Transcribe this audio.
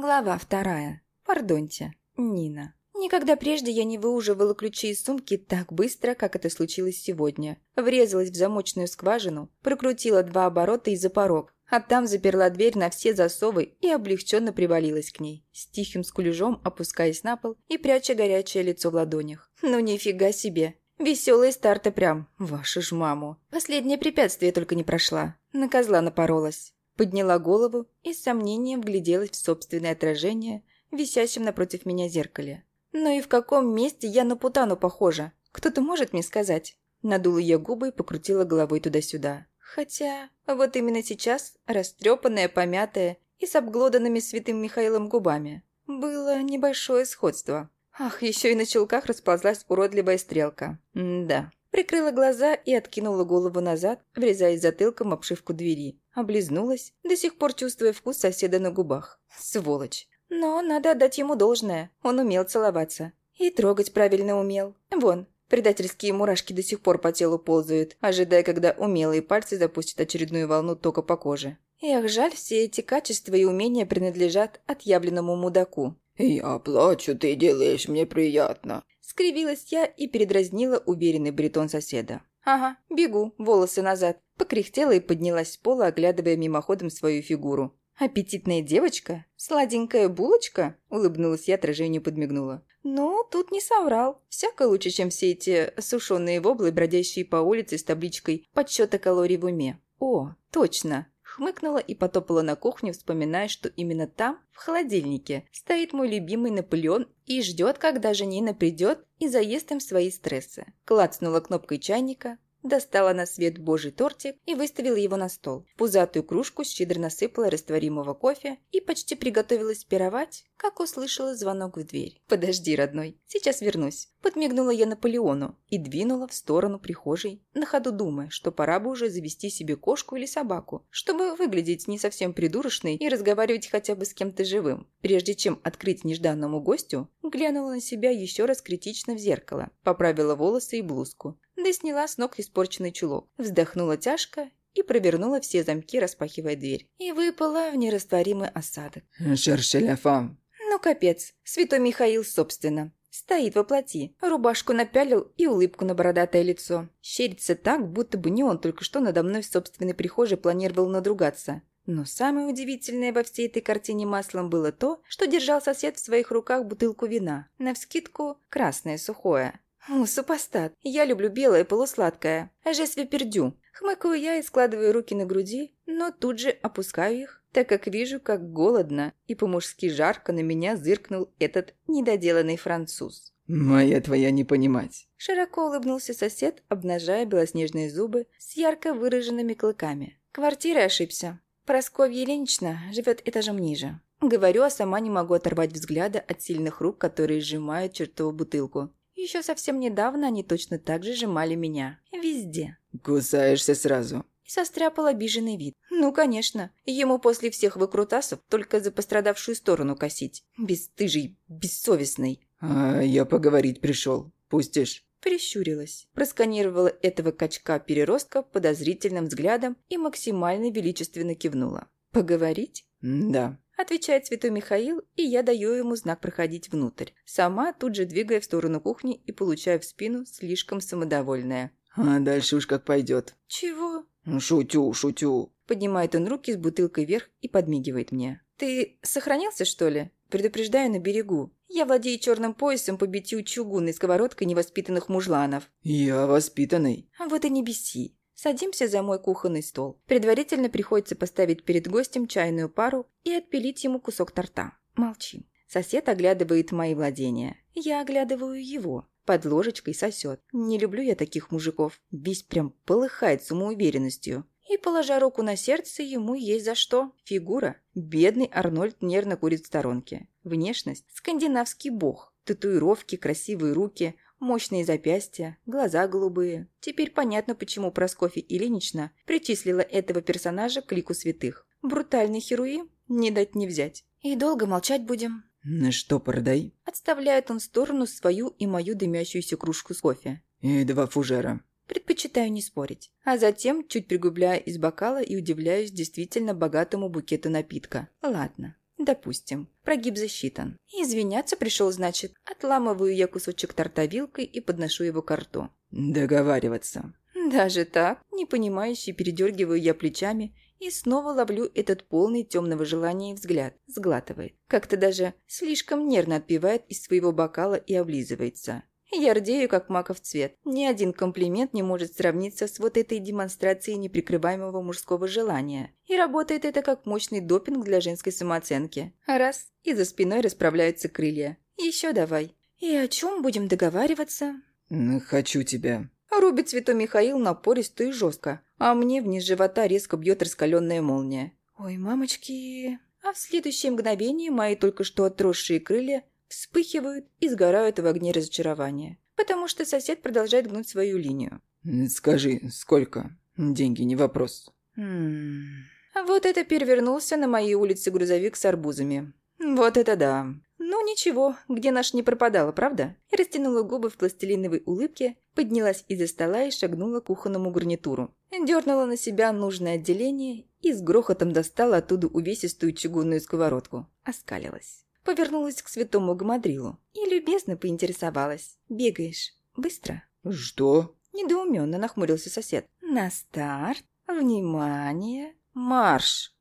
Глава вторая. Пардоньте. Нина. Никогда прежде я не выуживала ключи из сумки так быстро, как это случилось сегодня. Врезалась в замочную скважину, прокрутила два оборота и за порог, а там заперла дверь на все засовы и облегченно привалилась к ней, с тихим скулежом опускаясь на пол и пряча горячее лицо в ладонях. Ну нифига себе. Веселый старт и прям. Вашу ж маму. Последнее препятствие только не прошла. На козла напоролась. Подняла голову и с сомнением вгляделась в собственное отражение, висящем напротив меня зеркале. «Ну и в каком месте я на путану похожа? Кто-то может мне сказать?» Надула я губы и покрутила головой туда-сюда. Хотя, вот именно сейчас, растрепанная, помятая и с обглоданными святым Михаилом губами, было небольшое сходство. Ах, еще и на чулках расползлась уродливая стрелка. М да. Прикрыла глаза и откинула голову назад, врезаясь затылком обшивку двери. Облизнулась, до сих пор чувствуя вкус соседа на губах. Сволочь. Но надо отдать ему должное. Он умел целоваться. И трогать правильно умел. Вон, предательские мурашки до сих пор по телу ползают, ожидая, когда умелые пальцы запустят очередную волну тока по коже. Эх, жаль, все эти качества и умения принадлежат отъявленному мудаку. «Я плачу, ты делаешь мне приятно». Скривилась я и передразнила уверенный бритон соседа. «Ага, бегу, волосы назад». Покряхтела и поднялась с пола, оглядывая мимоходом свою фигуру. «Аппетитная девочка? Сладенькая булочка?» Улыбнулась я, отражению подмигнула. «Ну, тут не соврал. Всяко лучше, чем все эти сушеные воблы, бродящие по улице с табличкой подсчета калорий в уме. О, точно. Хмыкнула и потопала на кухню, вспоминая, что именно там, в холодильнике, стоит мой любимый Наполеон и ждет, когда же Нина придет и заест им свои стрессы. Клацнула кнопкой чайника, Достала на свет божий тортик и выставила его на стол. Пузатую кружку щедро насыпала растворимого кофе и почти приготовилась пировать, как услышала звонок в дверь. «Подожди, родной, сейчас вернусь». Подмигнула я Наполеону и двинула в сторону прихожей, на ходу думая, что пора бы уже завести себе кошку или собаку, чтобы выглядеть не совсем придурочной и разговаривать хотя бы с кем-то живым. Прежде чем открыть нежданному гостю, глянула на себя еще раз критично в зеркало, поправила волосы и блузку, да сняла с ног испорченный чулок. Вздохнула тяжко и провернула все замки, распахивая дверь. И выпала в нерастворимый осадок. «Шершеля фам». Ну, капец. Святой Михаил, собственно. Стоит во плоти. Рубашку напялил и улыбку на бородатое лицо. Щерится так, будто бы не он только что надо мной в собственной прихожей планировал надругаться. Но самое удивительное во всей этой картине маслом было то, что держал сосед в своих руках бутылку вина. Навскидку красное сухое. «О, супостат, я люблю белое полусладкое. Жесть пердю». Хмыкаю я и складываю руки на груди, но тут же опускаю их, так как вижу, как голодно и по-мужски жарко на меня зыркнул этот недоделанный француз. «Моя твоя не понимать». Широко улыбнулся сосед, обнажая белоснежные зубы с ярко выраженными клыками. Квартирой ошибся. Просковья Ильинична живет этажом ниже. Говорю, а сама не могу оторвать взгляда от сильных рук, которые сжимают чертову бутылку. Еще совсем недавно они точно так же сжимали меня. Везде. «Кусаешься сразу». И состряпал обиженный вид. Ну, конечно. Ему после всех выкрутасов только за пострадавшую сторону косить. Бесстыжий, бессовестный. «А я поговорить пришел. Пустишь?» Прищурилась. Просканировала этого качка-переростка подозрительным взглядом и максимально величественно кивнула. «Поговорить?» «Да». Отвечает святой Михаил, и я даю ему знак проходить внутрь. Сама тут же двигая в сторону кухни и получаю в спину слишком самодовольная. «А дальше уж как пойдет». «Чего?» «Шутю, шутю». Поднимает он руки с бутылкой вверх и подмигивает мне. «Ты сохранился, что ли?» Предупреждаю на берегу. Я владею черным поясом по битью чугунной сковородкой невоспитанных мужланов. «Я воспитанный». Вот и не беси. Садимся за мой кухонный стол. Предварительно приходится поставить перед гостем чайную пару и отпилить ему кусок торта. Молчим. Сосед оглядывает мои владения. Я оглядываю его. Под ложечкой сосет. Не люблю я таких мужиков. Весь прям полыхает самоуверенностью. И, положа руку на сердце, ему есть за что. Фигура. Бедный Арнольд нервно курит в сторонке. Внешность. Скандинавский бог. Татуировки, красивые руки, Мощные запястья, глаза голубые. Теперь понятно, почему Просковья Ильинична причислила этого персонажа к лику святых. Брутальный херуим? Не дать не взять. И долго молчать будем. «На что продай?» Отставляет он в сторону свою и мою дымящуюся кружку с кофе. «И два фужера». Предпочитаю не спорить. А затем, чуть пригубляя из бокала и удивляюсь действительно богатому букету напитка. Ладно. Допустим, прогиб засчитан. Извиняться пришел, значит. Отламываю я кусочек торта вилкой и подношу его к рту. Договариваться. Даже так, непонимающе передергиваю я плечами и снова ловлю этот полный темного желания взгляд. Сглатывает. Как-то даже слишком нервно отпивает из своего бокала и облизывается. Я рдею, как маков цвет. Ни один комплимент не может сравниться с вот этой демонстрацией неприкрываемого мужского желания. И работает это как мощный допинг для женской самооценки. Раз, и за спиной расправляются крылья. Еще давай. И о чем будем договариваться? «Хочу тебя». Рубит цвету Михаил напористо и жестко, а мне вниз живота резко бьет раскаленная молния. Ой, мамочки... А в следующее мгновение мои только что отросшие крылья вспыхивают и сгорают в огне разочарования, потому что сосед продолжает гнуть свою линию. «Скажи, сколько? Деньги не вопрос». Хм... Вот это перевернулся на моей улице грузовик с арбузами. Вот это да. Ну ничего, где наш не пропадала, правда? И растянула губы в пластилиновой улыбке, поднялась из-за стола и шагнула к кухонному гарнитуру. Дернула на себя нужное отделение и с грохотом достала оттуда увесистую чугунную сковородку. Оскалилась. Повернулась к святому гамадрилу и любезно поинтересовалась. «Бегаешь? Быстро?» «Что?» Недоуменно нахмурился сосед. «На старт! Внимание! Марш!»